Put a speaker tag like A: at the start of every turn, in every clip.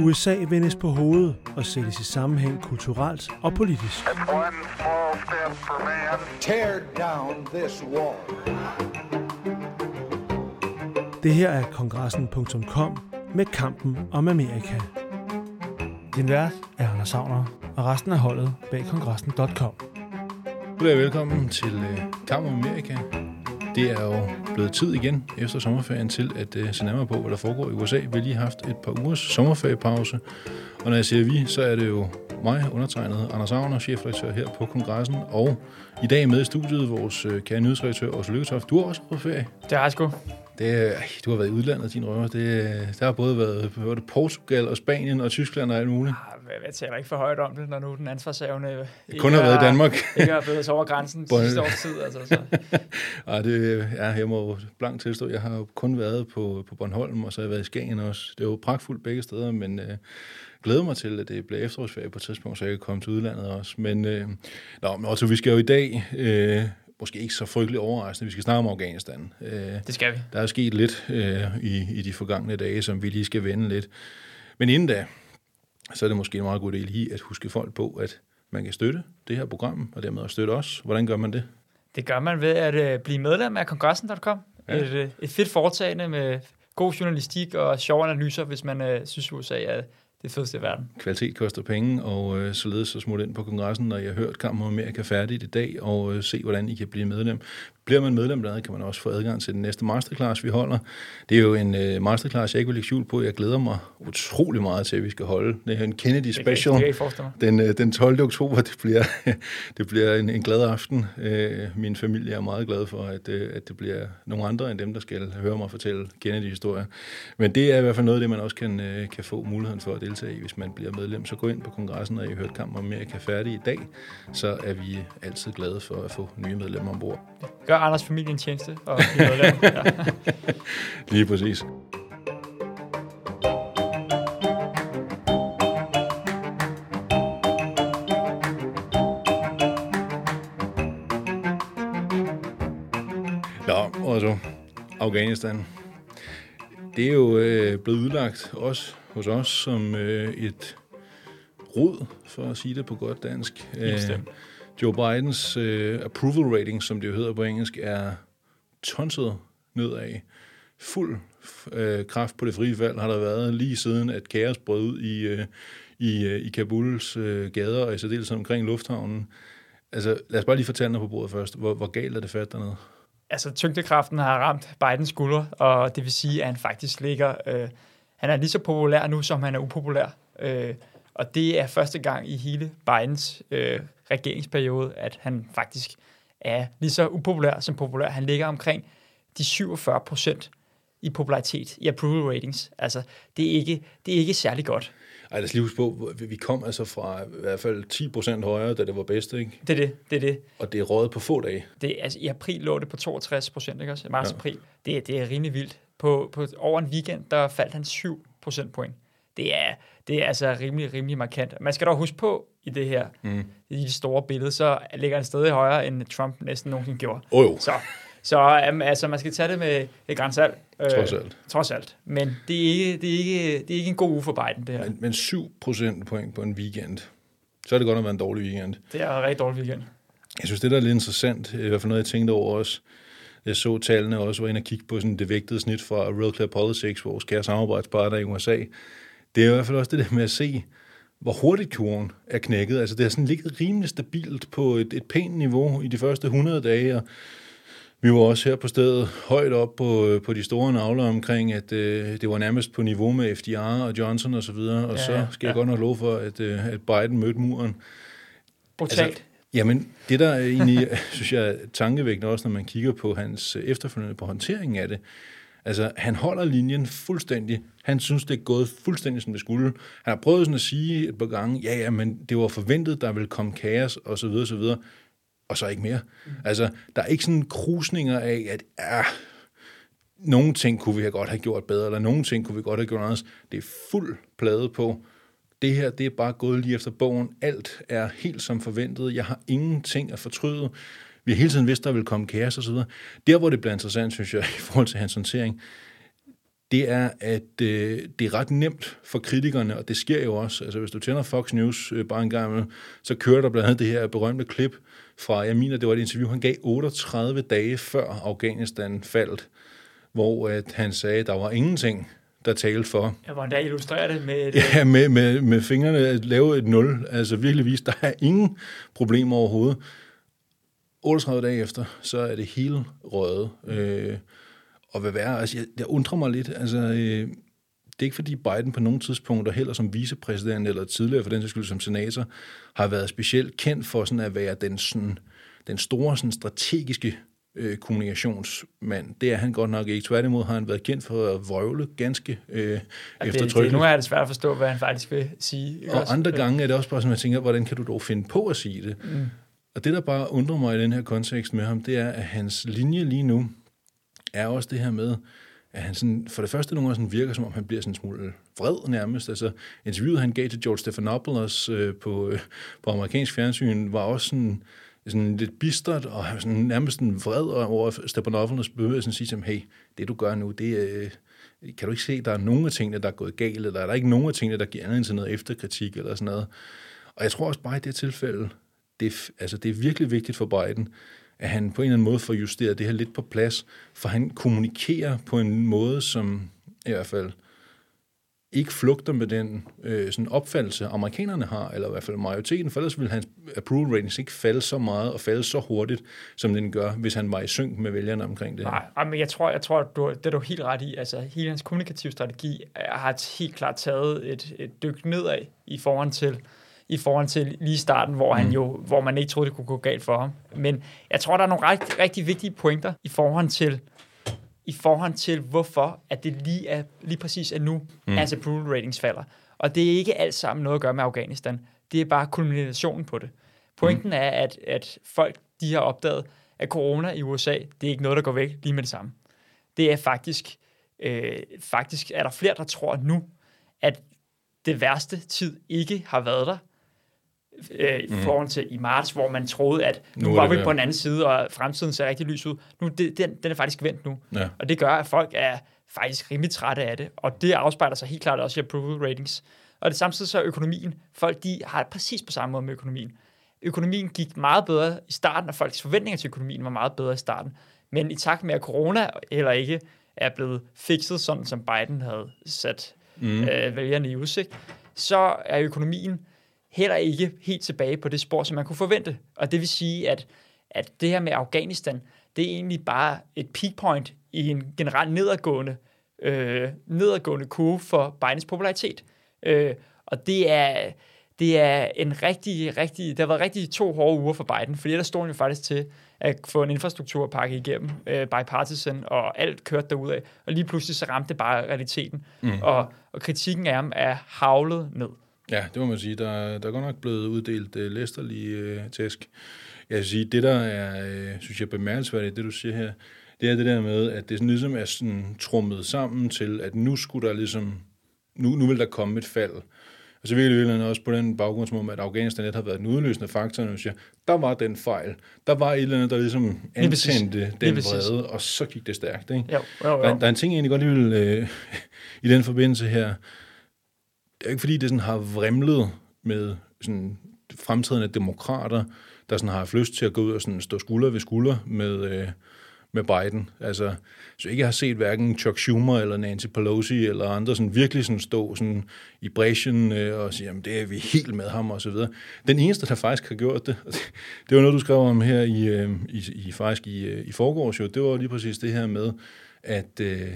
A: USA vendes på hovedet og sættes i sammenhæng kulturelt og politisk.
B: Tear down this wall.
A: Det her er kongressen.com med kampen om Amerika. Din vært er Anders Savner, og resten af holdet bag kongressen.com.
C: Velkommen til uh, Kamp om Amerika. Det er jo blevet tid igen efter sommerferien til at uh, se nærmere på, hvad der foregår i USA. Vi har lige haft et par ugers sommerferiepause, og når jeg siger vi, så er det jo mig, undertegnet Anders Agner, chefredaktør her på kongressen, og i dag med i studiet vores uh, kære nyhedsredaktør Åse Lykketoft. Du er også på ferie.
D: Det har jeg sgu.
C: Det, du har været i udlandet, din røver. Det, der har både været, været Portugal og Spanien og Tyskland og alt muligt.
D: Jeg taler ikke for højt om det, når nu den ansvarshavne
C: Kun har været i Danmark.
D: ikke har bevæget sig over grænsen de sidste års tid. Altså, så.
C: Ej, det, ja, jeg må blankt tilstå, jeg har jo kun været på, på Bornholm, og så har jeg været i Skagen også. Det er jo pragtfuldt begge steder, men øh, glæder mig til, at det bliver efterårsferie på et tidspunkt, så jeg kan komme til udlandet også. Men, øh, nå, men også, vi skal jo i dag, øh, måske ikke så frygtelig overraskende, vi skal snakke om Afghanistan. Øh,
D: Det skal vi.
C: der er sket lidt øh, i, i de forgangne dage, som vi lige skal vende lidt. Men inden da, så er det måske en meget god del i at huske folk på, at man kan støtte det her program, og dermed også støtte os. Hvordan gør man det?
D: Det gør man ved at øh, blive medlem af kongressen.com.
C: Ja.
D: Et, øh, et fedt foretagende med god journalistik og sjove analyser, hvis man øh, synes, USA er det fedeste i verden.
C: Kvalitet koster penge, og øh, således så smut ind på kongressen, når I har hørt Kampen om Amerika færdigt i dag, og øh, se, hvordan I kan blive medlem. Bliver man medlem der, kan man også få adgang til den næste masterclass, vi holder. Det er jo en øh, masterclass, jeg ikke vil lægge skjul på. Jeg glæder mig utrolig meget til, at vi skal holde. Det er en Kennedy
D: Det kan,
C: Special.
D: det kan forestille mig.
C: Den, øh, den 12. oktober, det bliver, det bliver en, en glad aften. Øh, Min familie er meget glad for, at, øh, at det bliver nogle andre end dem, der skal høre mig fortælle Kennedy-historier. Men det er i hvert fald noget af det, man også kan, øh, kan få muligheden for at deltage i, hvis man bliver medlem. Så gå ind på kongressen, og I hørt Kamp om Amerika færdig i dag, så er vi altid glade for at få nye medlemmer ombord.
D: Gør Anders familie en tjeneste og. Ja.
C: Lige præcis. Nå, og så Afghanistan. Det er jo øh, blevet udlagt også hos os som øh, et råd, for at sige det på godt dansk. Øh,
D: bestemt.
C: Joe Bidens øh, approval rating, som det jo hedder på engelsk, er tonset nedad. Fuld øh, kraft på det frie valg har der været lige siden, at kaos brød ud i, øh, i, øh, i Kabuls øh, gader, og i særdeleshed omkring lufthavnen. Altså, lad os bare lige fortælle på bordet først. Hvor, hvor galt er det fat dernede?
D: altså, tyngdekraften har ramt Bidens skulder, og det vil sige, at han faktisk ligger... Øh, han er lige så populær nu, som han er upopulær. Øh, og det er første gang i hele Bidens øh, regeringsperiode, at han faktisk er lige så upopulær som populær. Han ligger omkring de 47 procent i popularitet, i approval ratings. Altså, det er ikke, det er ikke særlig godt.
C: Ej, lad os lige huske på, vi kom altså fra i hvert fald 10 procent højere, da det var bedst, ikke?
D: Det er det, det er det.
C: Og det er rådet på få dage.
D: det altså, I april lå det på 62 procent, ikke også? Marts
C: Ja.
D: april. Det, det er rimelig vildt. På, på over en weekend, der faldt han 7 procentpoint. Det er, det er altså rimelig, rimelig markant. Man skal dog huske på i det her, mm. i det store billede, så ligger han stadig højere, end Trump næsten nogensinde gjorde.
C: Åh jo,
D: Så, så um, altså, man skal tage det med et grænsalt. Øh,
C: trods alt.
D: Trods alt. Men det er, ikke, det, er ikke, det er ikke en god uge for Biden, det her.
C: Men, men 7 procent point på en weekend, så er det godt at være en dårlig weekend.
D: Det er en rigtig dårlig weekend.
C: Jeg synes, det der er lidt interessant, i hvert fald noget, jeg tænkte over også, jeg så tallene også, var inde og kigge på sådan det vægtede snit fra Real Clear Politics, vores kære samarbejdspartner i USA. Det er i hvert fald også det der med at se, hvor hurtigt kurven er knækket. Altså det har sådan ligget rimelig stabilt på et, et pænt niveau i de første 100 dage, og vi var også her på stedet højt op på, på de store navler omkring, at øh, det var nærmest på niveau med FDR og Johnson og så videre, og
D: Ja,
C: så skal jeg
D: ja.
C: godt nok love for, at, øh, at Biden mødte muren.
D: Brutalt.
C: Altså, jamen, det der er egentlig, synes jeg, er tankevækkende også, når man kigger på hans øh, efterfølgende på håndteringen af det. Altså, han holder linjen fuldstændig. Han synes, det er gået fuldstændig, som det skulle. Han har prøvet sådan at sige et par gange, ja, ja, men det var forventet, der ville komme kaos, og så videre, så videre. Og så ikke mere. Mm. Altså, der er ikke sådan krusninger af, at ja, nogle ting kunne vi have godt have gjort bedre, eller nogle ting kunne vi godt have gjort anderledes. Det er fuld plade på. Det her, det er bare gået lige efter bogen. Alt er helt som forventet. Jeg har ingenting at fortryde. Vi har hele tiden vidst, der vil komme kaos osv. Der, hvor det bliver interessant, synes jeg, i forhold til hans håndtering, det er, at øh, det er ret nemt for kritikerne, og det sker jo også. Altså, hvis du tænder Fox News øh, bare en gang, så kører der blandt andet det her berømte klip fra, jeg mener, det var et interview, han gav 38 dage før Afghanistan faldt, hvor at han sagde, at der var ingenting, der talte for.
D: Ja, hvor der illustrerer det med... Et,
C: Ja, med, med, med fingrene at lave et nul. Altså virkelig vist, der er ingen problemer overhovedet. 38 dage efter, så er det hele røget. Øh, og hvad værre, altså jeg, jeg undrer mig lidt, altså øh, det er ikke fordi Biden på nogle tidspunkter, heller som vicepræsident eller tidligere for den sags skyld som senator, har været specielt kendt for sådan at være den, sådan, den store sådan strategiske øh, kommunikationsmand. Det er han godt nok ikke. Tværtimod har han været kendt for at vrøvle ganske øh,
D: det, det,
C: eftertrykkeligt.
D: nu er det svært at forstå, hvad han faktisk vil sige.
C: Og
D: også?
C: andre gange er det også bare sådan, at jeg tænker, hvordan kan du dog finde på at sige det? Mm. Og det, der bare undrer mig i den her kontekst med ham, det er, at hans linje lige nu er også det her med, at han sådan, for det første nogle gange sådan virker, som om han bliver sådan en smule vred nærmest. Altså, interviewet, han gav til George Stephanopoulos øh, på, øh, på amerikansk fjernsyn, var også sådan, sådan lidt bistert, og han var sådan, nærmest sådan vred over Stephanopoulos behøver sådan at sige til ham, hey, det du gør nu, det øh, kan du ikke se, at der er nogen af tingene, der er gået galt, eller er der ikke nogen af tingene, der giver andet til noget efterkritik, eller sådan noget. Og jeg tror også bare i det tilfælde, det, altså, det er virkelig vigtigt for Biden, at han på en eller anden måde får justeret det her lidt på plads, for han kommunikerer på en måde, som i hvert fald ikke flugter med den øh, sådan opfattelse, amerikanerne har, eller i hvert fald majoriteten, for ellers ville hans approval ratings ikke falde så meget og falde så hurtigt, som den gør, hvis han var i synk med vælgerne omkring det.
D: Nej, men jeg tror, jeg tror du, det er du helt ret i. Altså, hele hans kommunikative strategi har helt klart taget et, et dyk nedad i forhold til i forhold til lige starten, hvor, han jo, hvor man ikke troede, det kunne gå galt for ham. Men jeg tror, der er nogle rigtig, rigtig vigtige pointer i forhold til, i forhold til hvorfor at det lige, er, lige præcis er nu, mm. altså approval ratings falder. Og det er ikke alt sammen noget at gøre med Afghanistan. Det er bare kulminationen på det. Pointen mm. er, at, at folk de har opdaget, at corona i USA, det er ikke noget, der går væk lige med det samme. Det er faktisk, øh, faktisk er der flere, der tror nu, at det værste tid ikke har været der, øh, i forhold til i marts, hvor man troede, at nu,
C: Nu
D: var vi på en anden side, og fremtiden ser rigtig lys ud. Nu, det, den, den er faktisk vendt nu.
C: Ja.
D: Og det gør, at folk er faktisk rimelig trætte af det, og det afspejler sig helt klart også i approval ratings. Og det samtidig så er økonomien. Folk de har det præcis på samme måde med økonomien. Økonomien gik meget bedre i starten, og folks forventninger til økonomien var meget bedre i starten. Men i takt med, at corona heller ikke er blevet fikset, sådan som Biden havde sat mm. øh, vælgerne i udsigt, så er økonomien heller ikke helt tilbage på det spor, som man kunne forvente. Og det vil sige, at, at det her med Afghanistan, det er egentlig bare et peak point i en generelt nedadgående, øh, nedadgående kurve for Bidens popularitet. Øh, og det er, det er en rigtig, rigtig, det har været rigtig to hårde uger for Biden, fordi der stod han jo faktisk til at få en infrastrukturpakke igennem, øh, bipartisan, og alt kørte derudad. Og lige pludselig så ramte det bare realiteten. Mm. Og, og kritikken af ham er havlet ned.
C: Ja, det må man sige. Der, der er godt nok blevet uddelt uh, læsterlige uh, tæsk. Jeg vil sige, det der er, uh, synes jeg, bemærkelsesværdigt, det du siger her, det er det der med, at det sådan ligesom er sådan trummet sammen til, at nu skulle der ligesom, nu, nu vil der komme et fald. Og så virkelig virkelig også på den baggrundsmåde, at Afghanistan net har været den udløsende faktor, når siger, der var den fejl. Der var et eller andet, der ligesom antændte den vrede, og så gik det stærkt. Ikke?
D: Jo, jo, jo.
C: Der, der er en ting, jeg egentlig godt lige vil øh, i den forbindelse her. Det er ikke fordi, det sådan har vrimlet med sådan fremtidende demokrater, der sådan har haft lyst til at gå ud og sådan stå skulder ved skulder med, øh, med Biden. Altså, så ikke har set hverken Chuck Schumer eller Nancy Pelosi eller andre sådan virkelig sådan stå sådan i bræschen øh, og sige, jamen det er vi helt med ham og så videre. Den eneste, der faktisk har gjort det, det, det var noget, du skrev om her i, øh, i, i faktisk i, øh, i forgårs jo, det var lige præcis det her med, at øh,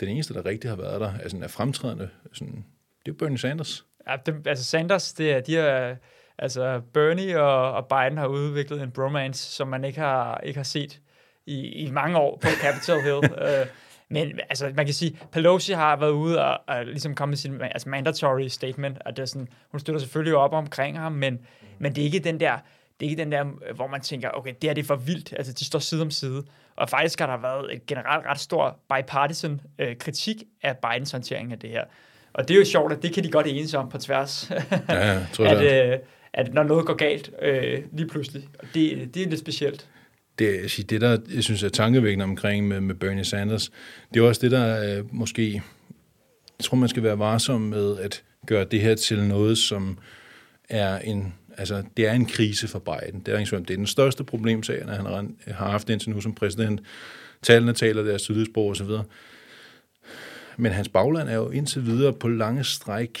C: den eneste, der rigtig har været der, altså er fremtrædende, sådan, det er Bernie Sanders.
D: Ja, det, altså Sanders, det er, de er, altså Bernie og, og Biden har udviklet en bromance, som man ikke har, ikke har set i, i mange år på Capitol Hill. uh, Men altså, man kan sige, Pelosi har været ude og, og ligesom kommet med sin altså mandatory statement, at det er sådan, hun støtter selvfølgelig op omkring ham, men, men det er ikke den der, det er ikke den der, hvor man tænker, okay, det her det er for vildt. Altså, de står side om side. Og faktisk har der været et generelt ret stor bipartisan øh, kritik af Bidens håndtering af det her. Og det er jo sjovt, at det kan de godt enes om på tværs.
C: Ja, jeg tror,
D: at, øh, at når noget går galt øh, lige pludselig. Og det, det er lidt specielt.
C: det, det der, jeg synes er tankevækkende omkring med, med Bernie Sanders, det er også det, der er måske, jeg tror, man skal være varsom med at gøre det her til noget, som er en, altså, det er en krise for Biden. Det er, ingen det er den største problemsag, han har, har haft indtil nu som præsident. Tallene taler deres tydelige sprog osv. Men hans bagland er jo indtil videre på lange stræk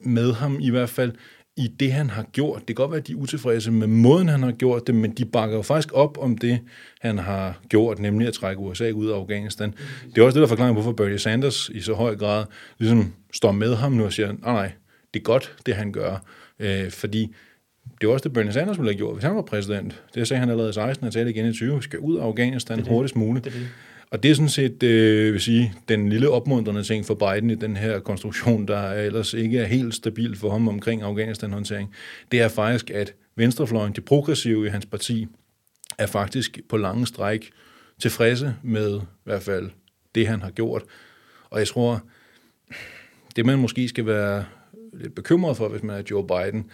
C: med ham, i hvert fald i det, han har gjort. Det kan godt være, at de er utilfredse med måden, han har gjort det, men de bakker jo faktisk op om det, han har gjort, nemlig at trække USA ud af Afghanistan. Det er også det, der forklarer, hvorfor Bernie Sanders i så høj grad ligesom står med ham nu og siger, nej, nej, det er godt, det han gør. Øh, fordi det er også det, Bernie Sanders ville have gjort, hvis han var præsident. Det sagde han allerede i 16, og talte igen i 20. Vi skal ud af Afghanistan det det. hurtigst muligt.
D: Det det.
C: Og det er sådan set, øh, vil sige, den lille opmuntrende ting for Biden i den her konstruktion, der ellers ikke er helt stabil for ham omkring Afghanistan-håndtering, det er faktisk, at venstrefløjen, de progressive i hans parti, er faktisk på lange stræk tilfredse med i hvert fald det, han har gjort. Og jeg tror, det man måske skal være lidt bekymret for, hvis man er Joe Biden,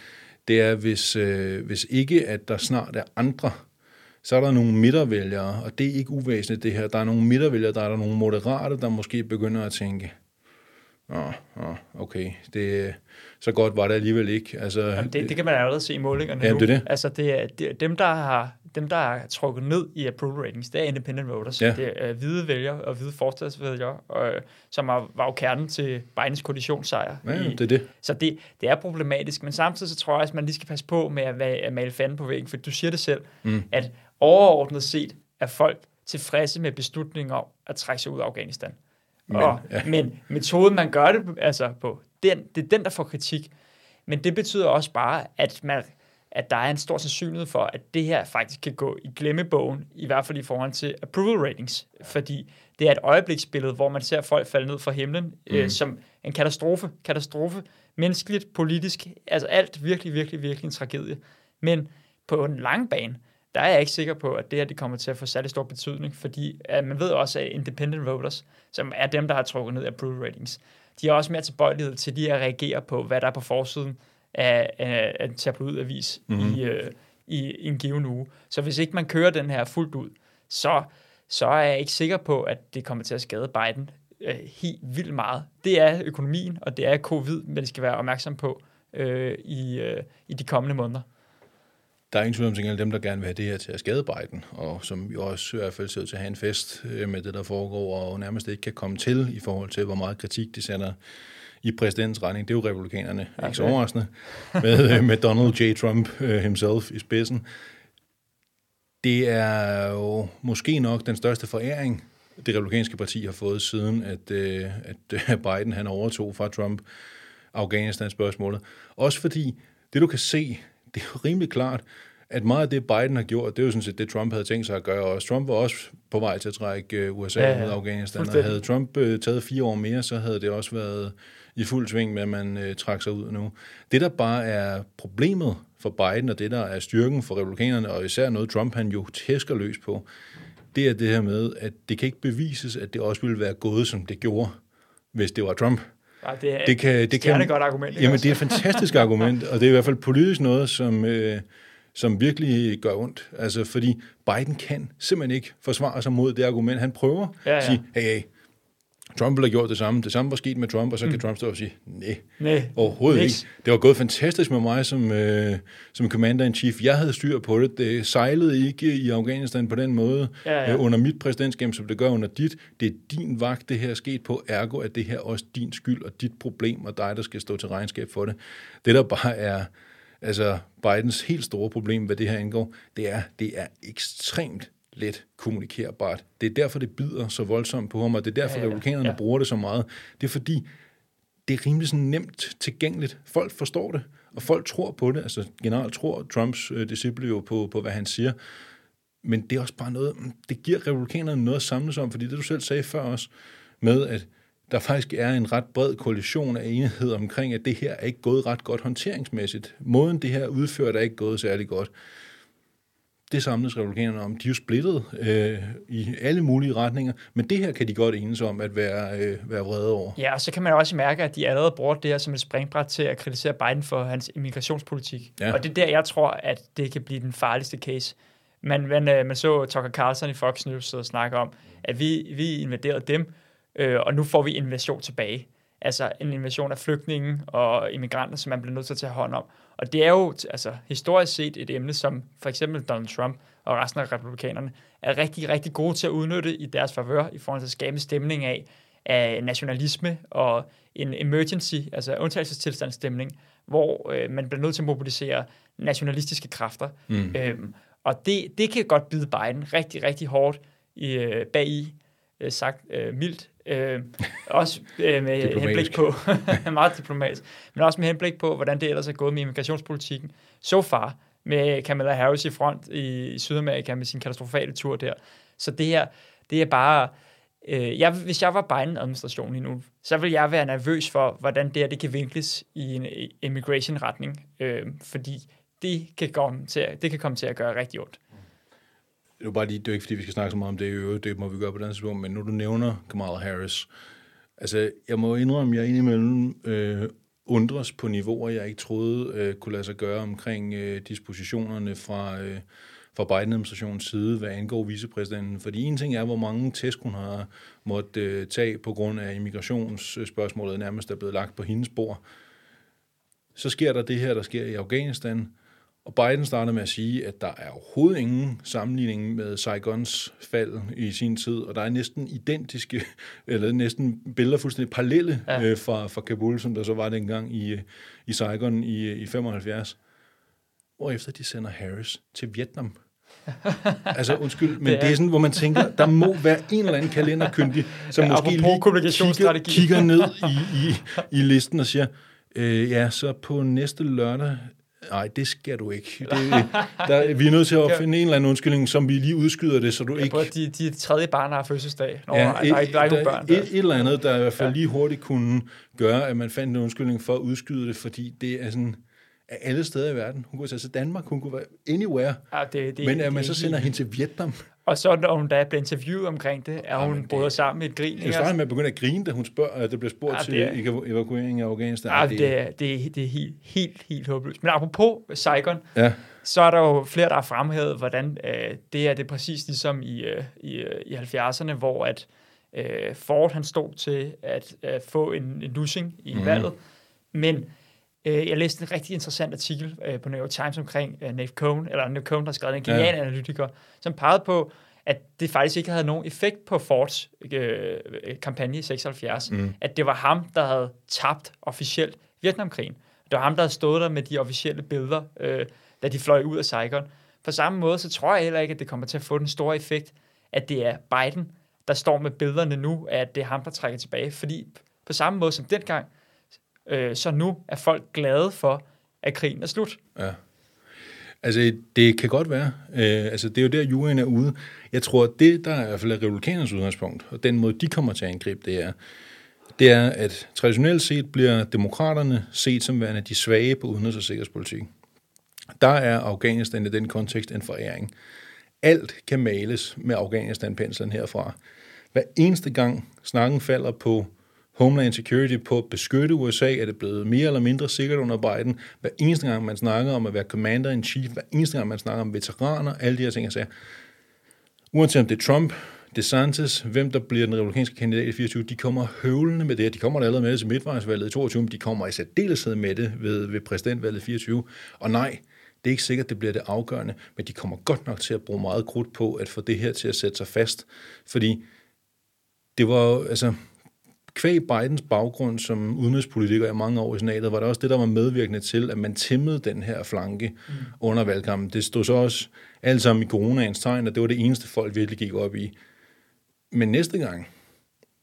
C: det er, hvis, øh, hvis ikke, at der snart er andre så er der nogle midtervælgere, og det er ikke uvæsentligt det her. Der er nogle midtervælgere, der er der nogle moderate, der måske begynder at tænke, Åh, oh, okay, det, så godt var det alligevel ikke. Altså,
D: Jamen, det, det kan man allerede se i målingerne
C: Ja,
D: nu.
C: det er det.
D: Altså, det er, det dem, der har dem, der er trukket ned i approval ratings, det er independent voters.
C: Ja.
D: Det er uh, hvide vælgere og hvide forstadsvælgere, og, som er, var jo kernen til Bidens koalitionssejr.
C: ja,
D: i,
C: det er det.
D: Så det, det er problematisk, men samtidig så tror jeg at man lige skal passe på med at, at male fanden på væggen, for du siger det selv, mm. at overordnet set er folk tilfredse med beslutningen om at trække sig ud af Afghanistan. Men, og, ja. men metoden, man gør det altså på, den, det er den, der får kritik. Men det betyder også bare, at, man, at der er en stor sandsynlighed for, at det her faktisk kan gå i glemmebogen, i hvert fald i forhold til approval ratings. Fordi det er et øjebliksbillede, hvor man ser folk falde ned fra himlen mm. øh, som en katastrofe. Katastrofe. Menneskeligt, politisk, altså alt virkelig, virkelig, virkelig en tragedie. Men på en lang bane, der er jeg ikke sikker på, at det her det kommer til at få særlig stor betydning, fordi at man ved også, at independent voters, som er dem, der har trukket ned af approval ratings, de er også mere tilbøjelighed til lige at reagere på, hvad der er på forsiden af, af, af en tabloidavis mm-hmm. i, øh, i, i en given uge. Så hvis ikke man kører den her fuldt ud, så, så er jeg ikke sikker på, at det kommer til at skade Biden øh, helt vildt meget. Det er økonomien, og det er covid, men det skal være opmærksom på øh, i, øh, i de kommende måneder
C: der er ingen tvivl om, at dem, der gerne vil have det her til at skade Biden, og som jo også i hvert fald ser ud til at have en fest øh, med det, der foregår, og nærmest ikke kan komme til i forhold til, hvor meget kritik de sender i præsidentens retning. Det er jo republikanerne, okay. ikke så overraskende, med, øh, med Donald J. Trump uh, himself i spidsen. Det er jo måske nok den største foræring, det republikanske parti har fået siden, at, uh, at Biden han overtog fra Trump Afghanistan-spørgsmålet. Også fordi det, du kan se, det er jo rimelig klart, at meget af det, Biden har gjort, det er jo sådan set det, Trump havde tænkt sig at gøre også. Trump var også på vej til at trække USA ja, ja. ud af Afghanistan, og havde Trump uh, taget fire år mere, så havde det også været i fuld sving med, at man uh, trak sig ud nu. Det, der bare er problemet for Biden, og det, der er styrken for republikanerne, og især noget, Trump han jo tæsker løs på, det er det her med, at det kan ikke bevises, at det også ville være gået, som det gjorde, hvis det var Trump.
D: Ja, det er
C: det kan, det kan,
D: godt argument.
C: Jamen, også? det er et fantastisk argument, og det er i hvert fald politisk noget, som, øh, som virkelig gør ondt. Altså, fordi Biden kan simpelthen ikke forsvare sig mod det argument. Han prøver ja, ja. at sige, hey, hey, Trump ville have gjort det samme. Det samme var sket med Trump, og så mm. kan Trump stå og sige, nej,
D: nej
C: overhovedet niks. ikke. Det var gået fantastisk med mig som, øh, som commander-in-chief. Jeg havde styr på det. Det sejlede ikke i Afghanistan på den måde ja, ja. Øh, under mit præsidentskab, som det gør under dit. Det er din vagt, det her er sket på. Ergo er det her også din skyld og dit problem, og dig, der skal stå til regnskab for det. Det, der bare er altså Bidens helt store problem, hvad det her angår, det er, det er ekstremt let kommunikerbart. Det er derfor, det bider så voldsomt på ham, og det er derfor, ja, ja, republikanerne ja. bruger det så meget. Det er fordi, det er rimelig sådan nemt tilgængeligt. Folk forstår det, og folk tror på det. Altså generelt tror Trumps øh, disciple jo på, på, hvad han siger. men det er også bare noget, det giver republikanerne noget at samles om, fordi det du selv sagde før også, med at der faktisk er en ret bred koalition af enighed omkring, at det her er ikke gået ret godt håndteringsmæssigt. Måden det her er udført er ikke gået særlig godt. Det samles republikanerne om. De er jo splittet øh, i alle mulige retninger, men det her kan de godt enes om at være, øh, være vrede over.
D: Ja, og så kan man også mærke, at de allerede bruger det her som et springbræt til at kritisere Biden for hans immigrationspolitik.
C: Ja.
D: Og det er der, jeg tror, at det kan blive den farligste case. Man, man, øh, man så Tucker Carlson i Fox News og snakke om, at vi, vi invaderede dem, øh, og nu får vi invasion tilbage. Altså en invasion af flygtninge og immigranter, som man bliver nødt til at tage hånd om. Og det er jo altså, historisk set et emne, som for eksempel Donald Trump og resten af republikanerne er rigtig, rigtig gode til at udnytte i deres favør i forhold til at skabe stemning af, af nationalisme og en emergency, altså undtagelsestilstandsstemning, hvor øh, man bliver nødt til at mobilisere nationalistiske kræfter. Mm. Øhm, og det, det kan godt bide Biden rigtig, rigtig hårdt i, øh, bag i, øh, sagt øh, mildt. Øh, også øh, med henblik på, meget diplomatisk, men også med henblik på, hvordan det ellers er gået med immigrationspolitikken. So far, med Kamala Harris i front i, i Sydamerika med sin katastrofale tur der. Så det her, det er bare... Øh, jeg, hvis jeg var Biden-administration lige nu, så vil jeg være nervøs for, hvordan det her det kan vinkles i en immigration-retning, øh, fordi det kan, komme til, at, det kan komme til at gøre rigtig ondt.
C: Det er bare lige, det er ikke, fordi vi skal snakke så meget om det i øvrigt, det må vi gøre på den tidspunkt, men nu du nævner Kamala Harris, altså jeg må indrømme, at jeg indimellem øh, undres på niveauer, jeg ikke troede øh, kunne lade sig gøre omkring øh, dispositionerne fra, øh, fra Biden-administrationens side, hvad angår vicepræsidenten. Fordi en ting er, hvor mange tæsk hun har måttet øh, tage på grund af immigrationsspørgsmålet nærmest er blevet lagt på hendes bord. Så sker der det her, der sker i Afghanistan, og Biden starter med at sige, at der er overhovedet ingen sammenligning med Saigons fald i sin tid, og der er næsten identiske, eller næsten billeder fuldstændig parallelle ja. øh, fra, fra Kabul, som der så var dengang i, i Saigon i, i 75. Hvorefter de sender Harris til Vietnam. altså undskyld, men det er, det er sådan, hvor man tænker, der må være en eller anden kalenderkyndig, som ja, måske lige kigger, kigger ned i, i, i listen og siger, øh, ja, så på næste lørdag, Nej, det skal du ikke. Det, der, vi er nødt til at finde en eller anden undskyldning, som vi lige udskyder det, så du
D: ja,
C: ikke...
D: De, de tredje barn har fødselsdag. Nå, ja, der, et, der, er ikke, der er ikke der, børn.
C: Der. Et, et eller andet, der i hvert fald ja. lige hurtigt kunne gøre, at man fandt en undskyldning for at udskyde det, fordi det er sådan af alle steder i verden. Hun kunne tage til Danmark, hun kunne være anywhere. Ja, det, det, men at man det, så sender hende til Vietnam...
D: Og så når hun da blev interviewet omkring det, er hun både sammen med et grin.
C: Jeg starter med at begynde at grine, da hun spørger, at det bliver spurgt ja, til er, evakuering af Afghanistan.
D: Ja, det, det, er, det, er, det er helt, helt, helt håbløst. Men apropos Saigon, ja. så er der jo flere, der har fremhævet, hvordan øh, det er det præcis ligesom i, øh, i, øh, i 70'erne, hvor at øh, Ford han stod til at øh, få en, en losing i mm. valget. Men jeg læste en rigtig interessant artikel øh, på New York Times omkring uh, Nate Cohn, eller Nate Cohn, der har skrevet en genial ja. analytiker, som pegede på, at det faktisk ikke havde nogen effekt på Fords øh, kampagne i 76. Mm. At det var ham, der havde tabt officielt Vietnamkrigen. Det var ham, der havde stået der med de officielle billeder, øh, da de fløj ud af Saigon. På samme måde, så tror jeg heller ikke, at det kommer til at få den store effekt, at det er Biden, der står med billederne nu, at det er ham, der trækker tilbage. Fordi på samme måde som dengang, Øh, så nu er folk glade for, at krigen er slut.
C: Ja. Altså, det kan godt være. Øh, altså, det er jo der, juryen er ude. Jeg tror, det, der er i hvert fald er republikanernes udgangspunkt, og den måde, de kommer til at angribe det er, det er, at traditionelt set bliver demokraterne set som værende de svage på udenrigs- og sikkerhedspolitik. Der er Afghanistan i den kontekst en foræring. Alt kan males med Afghanistan-penslen herfra. Hver eneste gang snakken falder på Homeland Security på at beskytte USA, er det blevet mere eller mindre sikkert under Biden. Hver eneste gang, man snakker om at være commander-in-chief, hver eneste gang, man snakker om veteraner, alle de her ting, jeg siger. Uanset om det er Trump, DeSantis, hvem der bliver den republikanske kandidat i 24, de kommer høvlende med det. De kommer allerede med det til midtvejsvalget i 22, men de kommer i særdeleshed med det ved, ved præsidentvalget i 24. Og nej, det er ikke sikkert, det bliver det afgørende, men de kommer godt nok til at bruge meget krudt på at få det her til at sætte sig fast. Fordi det var altså, kvæg Bidens baggrund som udenrigspolitiker i mange år i senatet, var det også det, der var medvirkende til, at man tæmmede den her flanke mm. under valgkampen. Det stod så også alt sammen i coronaens tegn, og det var det eneste, folk virkelig gik op i. Men næste gang,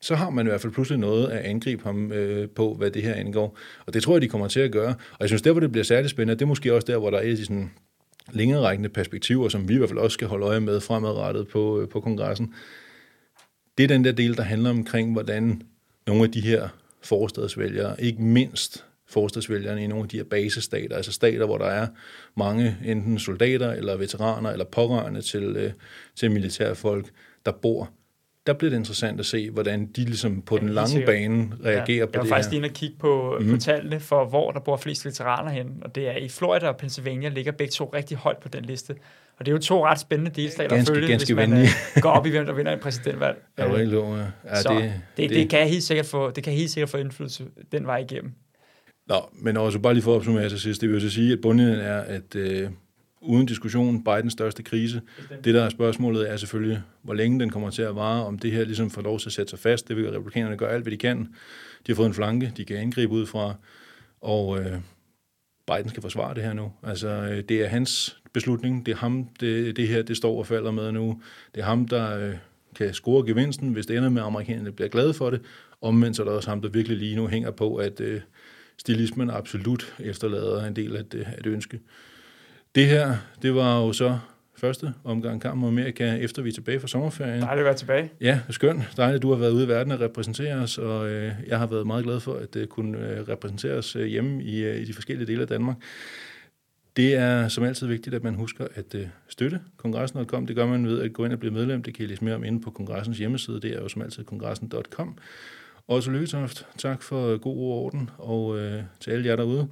C: så har man i hvert fald pludselig noget at angribe ham øh, på, hvad det her angår. Og det tror jeg, de kommer til at gøre. Og jeg synes, der hvor det bliver særligt spændende, det er måske også der, hvor der er sådan længerækkende perspektiver, som vi i hvert fald også skal holde øje med fremadrettet på, øh, på kongressen, det er den der del, der handler omkring, hvordan nogle af de her forstadsvælgere, ikke mindst forstadsvælgerne i nogle af de her basestater, altså stater, hvor der er mange enten soldater eller veteraner eller pårørende til, øh, til militærfolk, der bor der bliver det interessant at se, hvordan de ligesom på den lange bane reagerer ja, på det
D: Jeg var faktisk lige inde og kigge på, mm. på tallene for, hvor der bor flest veteraner hen, og det er i Florida og Pennsylvania ligger begge to rigtig højt på den liste. Og det er jo to ret spændende delstater
C: ganske,
D: at følge,
C: ganske
D: hvis man
C: venlige.
D: uh, går op i, hvem der vinder en præsidentvalg.
C: Ja,
D: Så det, det, det, det, kan helt sikkert få, det kan helt sikkert få indflydelse den vej igennem.
C: Nå, men også bare lige for at opsummere til sidst, det vil jo så sige, at bundlinjen er, at øh, uden diskussion Bidens største krise. Det, der er spørgsmålet, er selvfølgelig, hvor længe den kommer til at vare, om det her ligesom får lov til at sætte sig fast. Det vil republikanerne gøre alt, hvad de kan. De har fået en flanke, de kan angribe ud fra, og øh, Biden skal forsvare det her nu. Altså, øh, det er hans beslutning. Det er ham, det, det her det står og falder med nu. Det er ham, der øh, kan score gevinsten, hvis det ender med, at amerikanerne bliver glade for det. Omvendt så er der også ham, der virkelig lige nu hænger på, at øh, stilismen absolut efterlader en del af det, af det ønske. Det her, det var jo så første omgang Kamp om Amerika, efter vi er tilbage fra sommerferien.
D: Dejligt at være tilbage.
C: Ja, skønt. Dejligt, du har været ude i verden og repræsentere os, og øh, jeg har været meget glad for at øh, kunne øh, repræsentere os øh, hjemme i, øh, i de forskellige dele af Danmark. Det er som altid vigtigt, at man husker at øh, støtte kongressen.com. Det gør man ved at gå ind og blive medlem. Det kan I læse mere om inde på kongressens hjemmeside. Det er jo som altid kongressen.com. Også Lykketoft, tak for god ord og orden, og øh, til alle jer derude.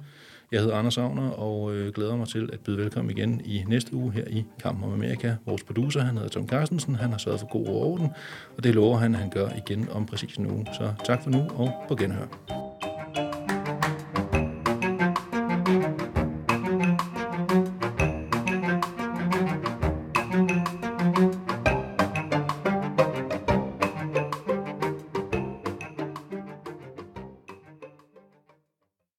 C: Jeg hedder Anders Agner, og øh, glæder mig til at byde velkommen igen i næste uge her i Kampen om Amerika. Vores producer, han hedder Tom Carstensen, han har sørget for god orden, og det lover han, at han gør igen om præcis en uge. Så tak for nu, og på genhør.